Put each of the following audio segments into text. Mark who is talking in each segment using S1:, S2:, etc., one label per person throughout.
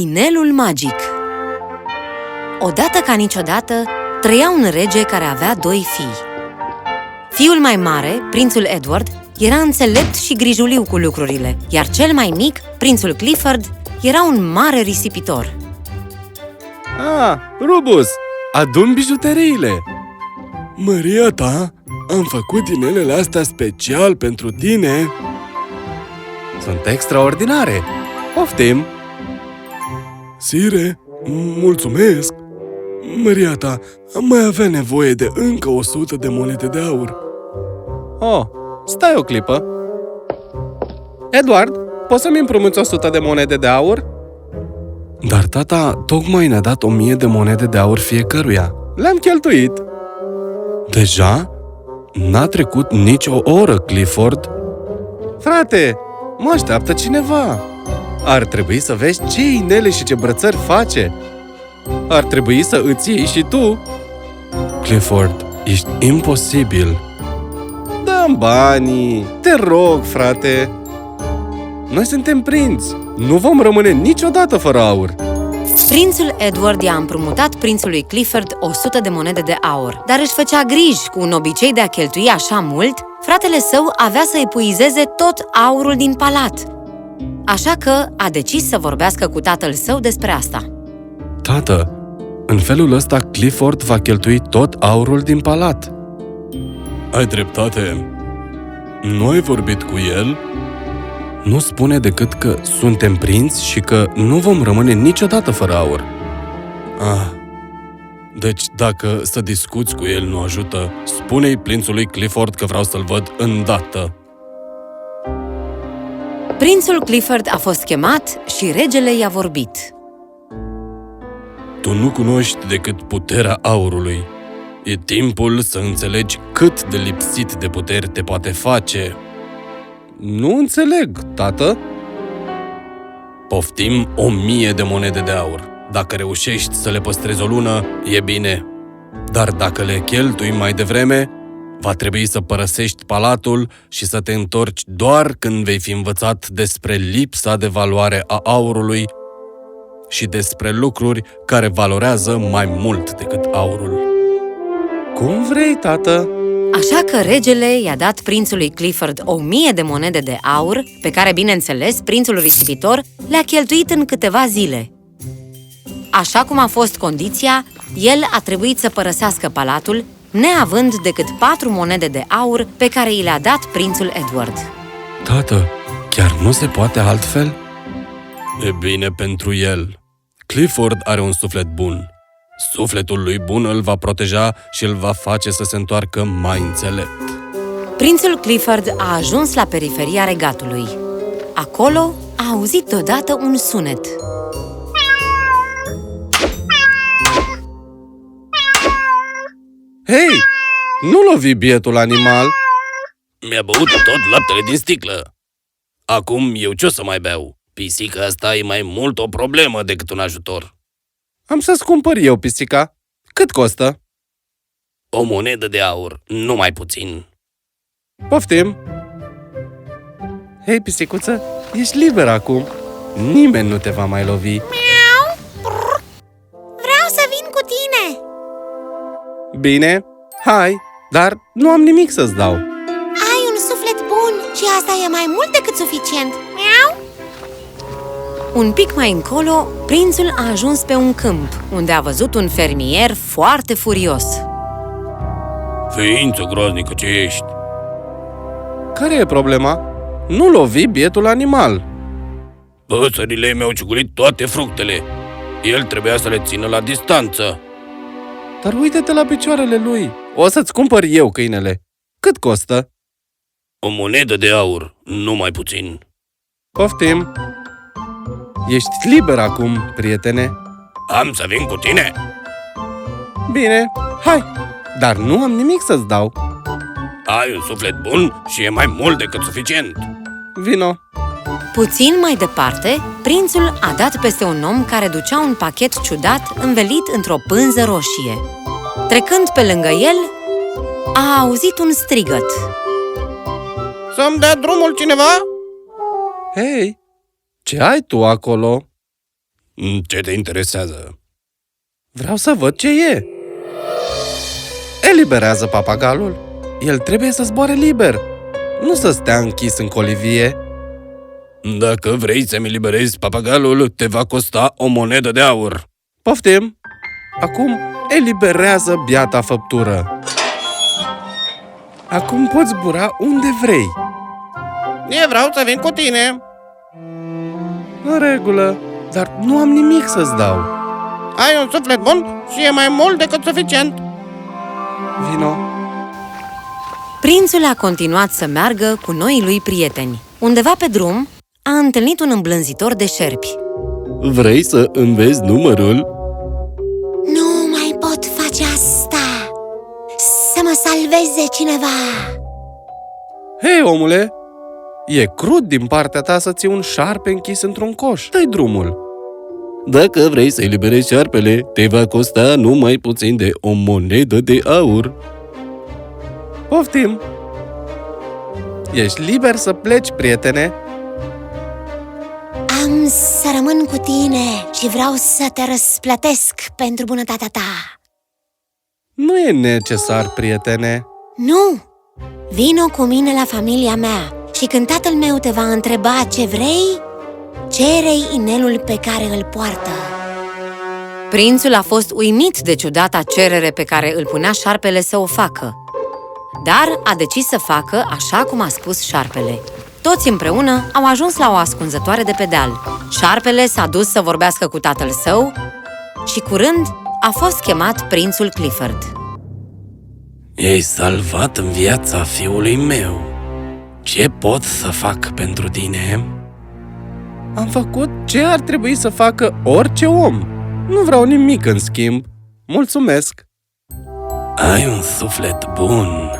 S1: Inelul magic Odată ca niciodată, trăia un rege care avea doi fii. Fiul mai mare, prințul Edward, era înțelept și grijuliu cu lucrurile, iar cel mai mic, prințul Clifford, era un mare risipitor.
S2: Ah, Rubus, adun bijuteriile!
S3: Măria ta, am făcut inelele astea special pentru tine.
S2: Sunt extraordinare! Poftim!
S3: Sire, mulțumesc! Măria ta, am mai avea nevoie de încă o sută de monede de aur.
S2: Oh, stai o clipă! Edward, poți să-mi împrumuți 100 de monede de aur?
S3: Dar tata tocmai ne-a dat o mie de monede de aur fiecăruia.
S2: Le-am cheltuit!
S3: Deja? N-a trecut nici o oră, Clifford.
S2: Frate, mă așteaptă cineva! Ar trebui să vezi ce inele și ce brățări face! Ar trebui să îți iei și tu!
S3: Clifford, ești imposibil.
S2: Dăm banii! Te rog, frate! Noi suntem prinți! Nu vom rămâne niciodată fără aur!
S1: Prințul Edward i-a împrumutat prințului Clifford 100 de monede de aur, dar își făcea griji cu un obicei de a cheltui așa mult, fratele său avea să epuizeze tot aurul din palat. Așa că a decis să vorbească cu tatăl său despre asta.
S3: Tată, în felul ăsta Clifford va cheltui tot aurul din palat. Ai dreptate. Nu ai vorbit cu el? Nu spune decât că suntem prinți și că nu vom rămâne niciodată fără aur. Ah, deci dacă să discuți cu el nu ajută, spune-i prințului Clifford că vreau să-l văd îndată.
S1: Prințul Clifford a fost chemat și regele i-a vorbit.
S3: Tu nu cunoști decât puterea aurului. E timpul să înțelegi cât de lipsit de puteri te poate face.
S2: Nu înțeleg, tată!
S3: Poftim o mie de monede de aur. Dacă reușești să le păstrezi o lună, e bine. Dar dacă le cheltui mai devreme, va trebui să părăsești palatul și să te întorci doar când vei fi învățat despre lipsa de valoare a aurului și despre lucruri care valorează mai mult decât aurul.
S2: Cum vrei, tată!
S1: Așa că regele i-a dat prințului Clifford o mie de monede de aur, pe care, bineînțeles, prințul risipitor le-a cheltuit în câteva zile. Așa cum a fost condiția, el a trebuit să părăsească palatul, neavând decât patru monede de aur pe care i le-a dat prințul Edward.
S3: Tată, chiar nu se poate altfel? E bine pentru el. Clifford are un suflet bun. Sufletul lui bun îl va proteja și îl va face să se întoarcă mai înțelept.
S1: Prințul Clifford a ajuns la periferia regatului. Acolo a auzit deodată un sunet.
S2: Hei! Nu lovi bietul animal!
S4: Mi-a băut tot laptele din sticlă. Acum eu ce o să mai beau? Pisica asta e mai mult o problemă decât un ajutor.
S2: Am să-ți cumpăr eu pisica. Cât costă?
S4: O monedă de aur, nu mai puțin.
S2: Poftim! Hei, pisicuță, ești liberă acum. Nimeni nu te va mai lovi.
S5: Vreau
S2: Bine, hai, dar nu am nimic să-ți dau.
S5: Ai un suflet bun și asta e mai mult decât suficient. Miau!
S1: Un pic mai încolo, prințul a ajuns pe un câmp, unde a văzut un fermier foarte furios.
S4: Ființă groaznică ce ești!
S2: Care e problema? Nu lovi bietul animal.
S4: Păsările mi-au ciugulit toate fructele. El trebuia să le țină la distanță.
S2: Dar uite-te la picioarele lui. O să-ți cumpăr eu câinele. Cât costă?
S4: O monedă de aur, nu mai puțin.
S2: Poftim! Ești liber acum, prietene.
S4: Am să vin cu tine?
S2: Bine, hai! Dar nu am nimic să-ți dau.
S4: Ai un suflet bun și e mai mult decât suficient.
S2: Vino!
S1: Puțin mai departe, prințul a dat peste un om care ducea un pachet ciudat învelit într-o pânză roșie. Trecând pe lângă el, a auzit un strigăt.
S2: Să-mi dea drumul cineva? Hei, ce ai tu acolo?
S4: Mm, Ce te interesează?
S2: Vreau să văd ce e. Eliberează papagalul. El trebuie să zboare liber, nu să stea închis în colivie.
S4: Dacă vrei să-mi eliberezi papagalul, te va costa o monedă de aur.
S2: Poftim! Acum eliberează biata făptură. Acum poți zbura unde vrei.
S4: Eu vreau să vin cu tine.
S2: În regulă, dar nu am nimic să-ți dau.
S4: Ai un suflet bun și e mai mult decât suficient.
S2: Vino.
S1: Prințul a continuat să meargă cu noii lui prieteni. Undeva pe drum, a întâlnit un îmblânzitor de șerpi.
S3: Vrei să înveți numărul?
S5: Nu mai pot face asta! Să mă salveze cineva!
S2: Hei, omule! E crud din partea ta să ții un șarpe închis într-un coș. dă drumul.
S3: Dacă vrei să eliberezi șarpele, te va costa numai puțin de o monedă de aur.
S2: Poftim! Ești liber să pleci, prietene.
S5: Cu tine și vreau să te răsplătesc pentru bunătatea ta.
S2: Nu e necesar, prietene.
S5: Nu! Vino cu mine la familia mea și când tatăl meu te va întreba ce vrei, cere-i inelul pe care îl poartă.
S1: Prințul a fost uimit de ciudata cerere pe care îl punea șarpele să o facă. Dar a decis să facă așa cum a spus șarpele. Toți împreună au ajuns la o ascunzătoare de pe deal. Șarpele s-a dus să vorbească cu tatăl său și curând a fost chemat prințul Clifford.
S4: Ei salvat în viața fiului meu. Ce pot să fac pentru tine?
S2: Am făcut ce ar trebui să facă orice om. Nu vreau nimic în schimb. Mulțumesc!
S4: Ai un suflet bun.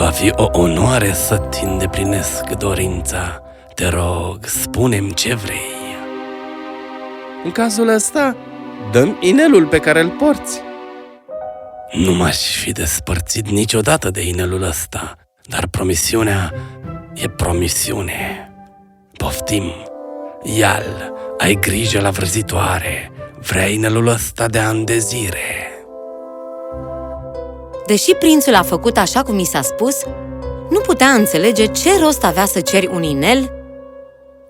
S4: Va fi o onoare să-ți îndeplinesc dorința. Te rog, spune-mi ce vrei.
S2: În cazul ăsta, dăm inelul pe care îl porți.
S4: Nu m-aș fi despărțit niciodată de inelul ăsta, dar promisiunea e promisiune. Poftim, ia-l, ai grijă la vrăzitoare, vrea inelul ăsta de ani de zile.
S1: Deși prințul a făcut așa cum i s-a spus, nu putea înțelege ce rost avea să ceri un inel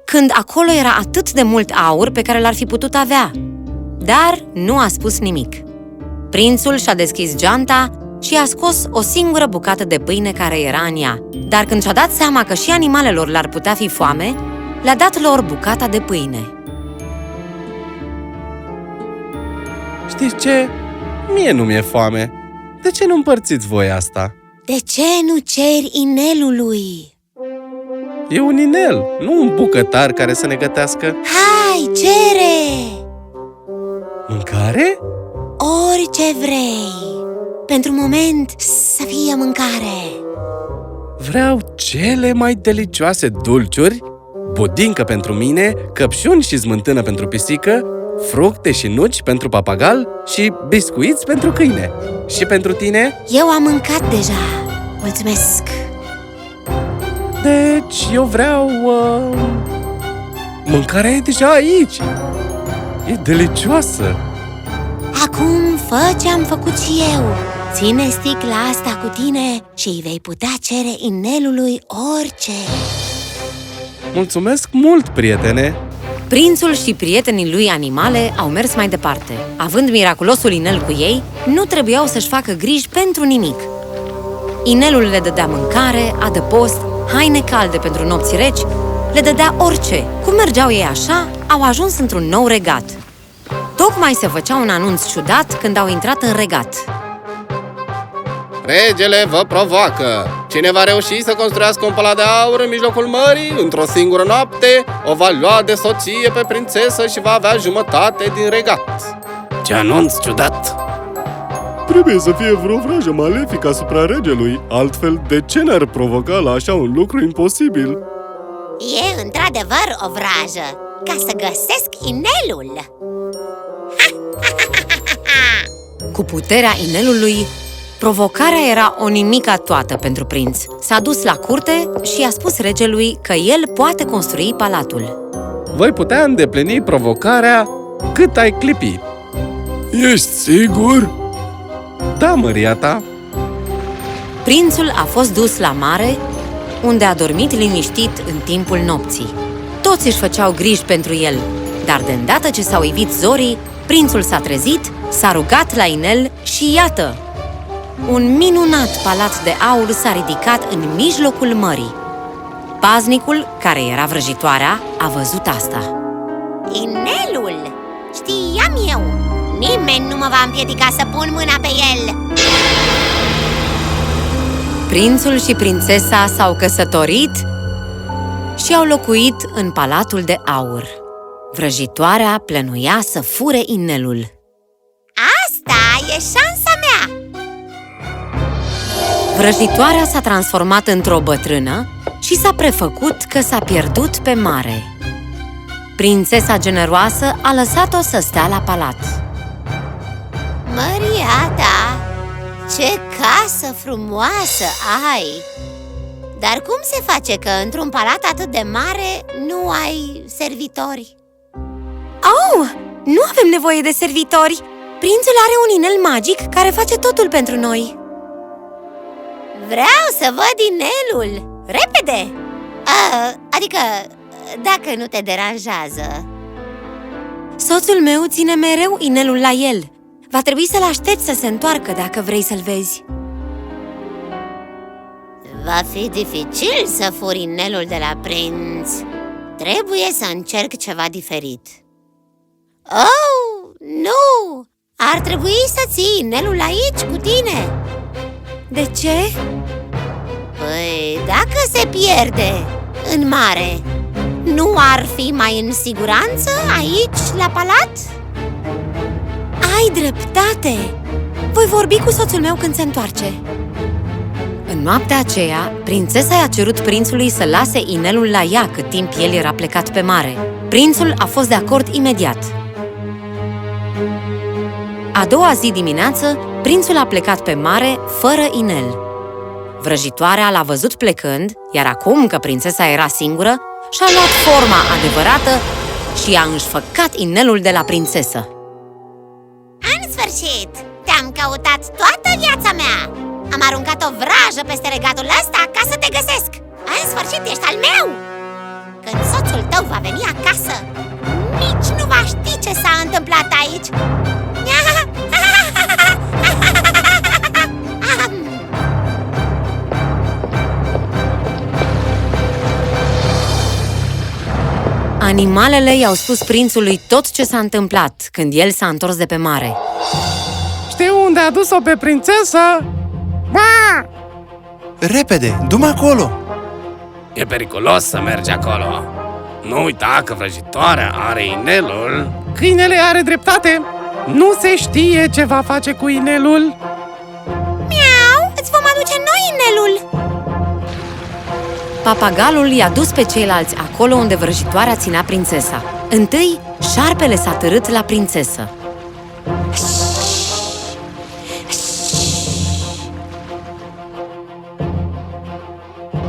S1: când acolo era atât de mult aur pe care l-ar fi putut avea. Dar nu a spus nimic. Prințul și-a deschis geanta și a scos o singură bucată de pâine care era în ea. Dar când și-a dat seama că și animalelor le-ar putea fi foame, le-a dat lor bucata de pâine.
S2: Știți ce? Mie nu mi-e foame. De ce nu împărțiți voi asta?
S5: De ce nu ceri inelului?
S2: E un inel, nu un bucătar care să ne gătească.
S5: Hai, cere!
S2: Mâncare?
S5: Orice vrei. Pentru moment să fie mâncare.
S2: Vreau cele mai delicioase dulciuri, budincă pentru mine, căpșuni și smântână pentru pisică, fructe și nuci pentru papagal și biscuiți pentru câine. Și pentru tine?
S5: Eu am mâncat deja. Mulțumesc!
S2: Deci, eu vreau... Uh... Mâncarea e deja aici! E delicioasă!
S5: Acum fă ce am făcut și eu. Ține sticla asta cu tine și îi vei putea cere inelului orice.
S2: Mulțumesc mult, prietene!
S1: Prințul și prietenii lui animale au mers mai departe. Având miraculosul inel cu ei, nu trebuiau să-și facă griji pentru nimic. Inelul le dădea mâncare, adăpost, haine calde pentru nopți reci, le dădea orice. Cum mergeau ei așa, au ajuns într-un nou regat. Tocmai se făcea un anunț ciudat când au intrat în regat.
S2: Regele vă provoacă! Cine va reuși să construiască un palat de aur în mijlocul mării, într-o singură noapte, o va lua de soție pe prințesă și va avea jumătate din regat.
S4: Ce anunț ciudat!
S3: Trebuie să fie vreo vrajă malefică asupra regelui, altfel de ce ne-ar provoca la așa un lucru imposibil?
S5: E într-adevăr o vrajă, ca să găsesc inelul.
S1: Cu puterea inelului, provocarea era o nimica toată pentru prinț. S-a dus la curte și i-a spus regelui că el poate construi palatul.
S2: Voi putea îndeplini provocarea cât ai clipi.
S3: Ești sigur?
S2: Da, măria ta.
S1: Prințul a fost dus la mare, unde a dormit liniștit în timpul nopții. Toți își făceau griji pentru el, dar de îndată ce s-au ivit zorii, prințul s-a trezit, s-a rugat la inel și iată! Un minunat palat de aur s-a ridicat în mijlocul mării. Paznicul, care era vrăjitoarea, a văzut asta.
S5: Inelul! Știam eu! Nimeni nu mă va împiedica să pun mâna pe el!
S1: Prințul și prințesa s-au căsătorit și au locuit în palatul de aur. Vrăjitoarea plănuia să fure inelul.
S5: Asta e șansa mea!
S1: Vrăjitoarea s-a transformat într-o bătrână și s-a prefăcut că s-a pierdut pe mare. Prințesa generoasă a lăsat-o să stea la palat.
S5: Maria ta, ce casă frumoasă ai! Dar cum se face că într-un palat atât de mare nu ai servitori?
S1: Oh, nu avem nevoie de servitori! Prințul are un inel magic care face totul pentru noi.
S5: Vreau să văd inelul! Repede! A, adică, dacă nu te deranjează
S1: Soțul meu ține mereu inelul la el. Va trebui să-l aștepți să se întoarcă dacă vrei să-l vezi.
S5: Va fi dificil să furi inelul de la prinț Trebuie să încerc ceva diferit Oh, nu! Ar trebui să ții inelul aici cu tine
S1: De ce?
S5: Păi, dacă se pierde în mare Nu ar fi mai în siguranță aici, la palat?
S1: Ai dreptate! Voi vorbi cu soțul meu când se întoarce. În noaptea aceea, prințesa i-a cerut prințului să lase inelul la ea cât timp el era plecat pe mare. Prințul a fost de acord imediat. A doua zi dimineață, prințul a plecat pe mare fără inel. Vrăjitoarea l-a văzut plecând, iar acum că prințesa era singură, și-a luat forma adevărată și a înșfăcat inelul de la prințesă.
S5: În sfârșit! Te-am căutat toată viața mea! Am aruncat o vrajă peste regatul ăsta ca să te găsesc! În sfârșit ești al meu! Când soțul tău va veni acasă, nici nu va ști ce s-a întâmplat aici!
S1: Animalele i-au spus prințului tot ce s-a întâmplat când el s-a întors de pe mare.
S2: Știu unde a dus-o pe prințesă? Ba!
S6: Repede, du-mă acolo!
S4: E periculos să mergi acolo. Nu uita că vrăjitoarea are inelul.
S2: Câinele are dreptate! Nu se știe ce va face cu inelul!
S5: Miau! Îți vom aduce noi inelul!
S1: Papagalul i-a dus pe ceilalți acolo unde vrăjitoarea ținea prințesa. Întâi, șarpele s-a târât la prințesă.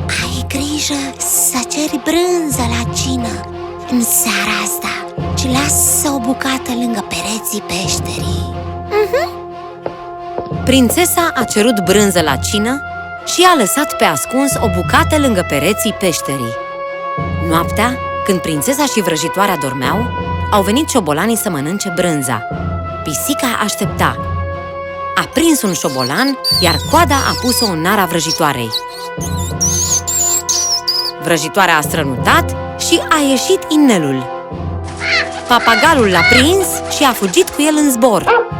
S5: Ai grijă să ceri brânză la cină în seara asta și lasă o bucată lângă pereții peșterii.
S1: Prințesa a cerut brânză la cină și a lăsat pe ascuns o bucată lângă pereții peșterii. Noaptea, când prințesa și vrăjitoarea dormeau, au venit ciobolanii să mănânce brânza. Pisica aștepta. A prins un șobolan, iar coada a pus-o în nara vrăjitoarei. Vrăjitoarea a strănutat și a ieșit inelul. Papagalul l-a prins și a fugit cu el în zbor.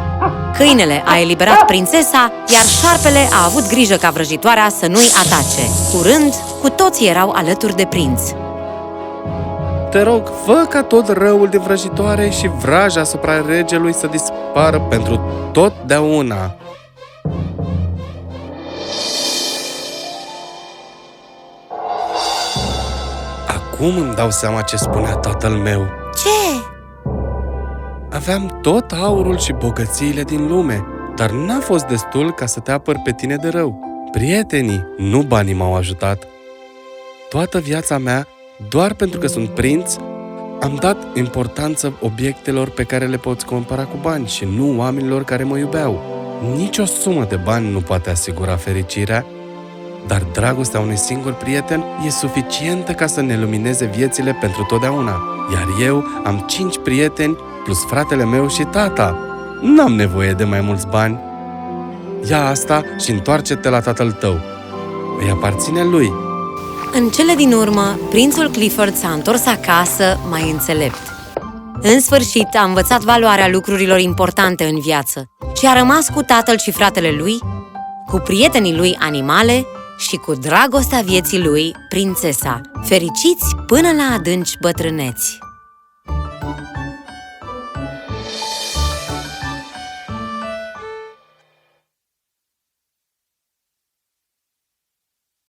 S1: Câinele a eliberat prințesa, iar șarpele a avut grijă ca vrăjitoarea să nu-i atace. Curând, cu toții erau alături de prinț.
S2: Te rog, fă ca tot răul de vrăjitoare și vraja asupra regelui să dispară pentru totdeauna. Acum îmi dau seama ce spunea tatăl meu.
S5: Ce?
S2: Aveam tot aurul și bogățiile din lume, dar n-a fost destul ca să te apăr pe tine de rău. Prietenii, nu banii m-au ajutat. Toată viața mea, doar pentru că sunt prinț, Am dat importanță obiectelor pe care le poți cumpăra cu bani și nu oamenilor care mă iubeau. Nici o sumă de bani nu poate asigura fericirea, dar dragostea unui singur prieten e suficientă ca să ne lumineze viețile pentru totdeauna. Iar eu am cinci prieteni plus fratele meu și tata. N-am nevoie de mai mulți bani. Ia asta și întoarce-te la tatăl tău. Îi aparține lui.
S1: În cele din urmă, prințul Clifford s-a întors acasă mai înțelept. În sfârșit, a învățat valoarea lucrurilor importante în viață și a rămas cu tatăl și fratele lui, cu prietenii lui animale și cu dragostea vieții lui, prințesa, fericiți până la adânci bătrâneți.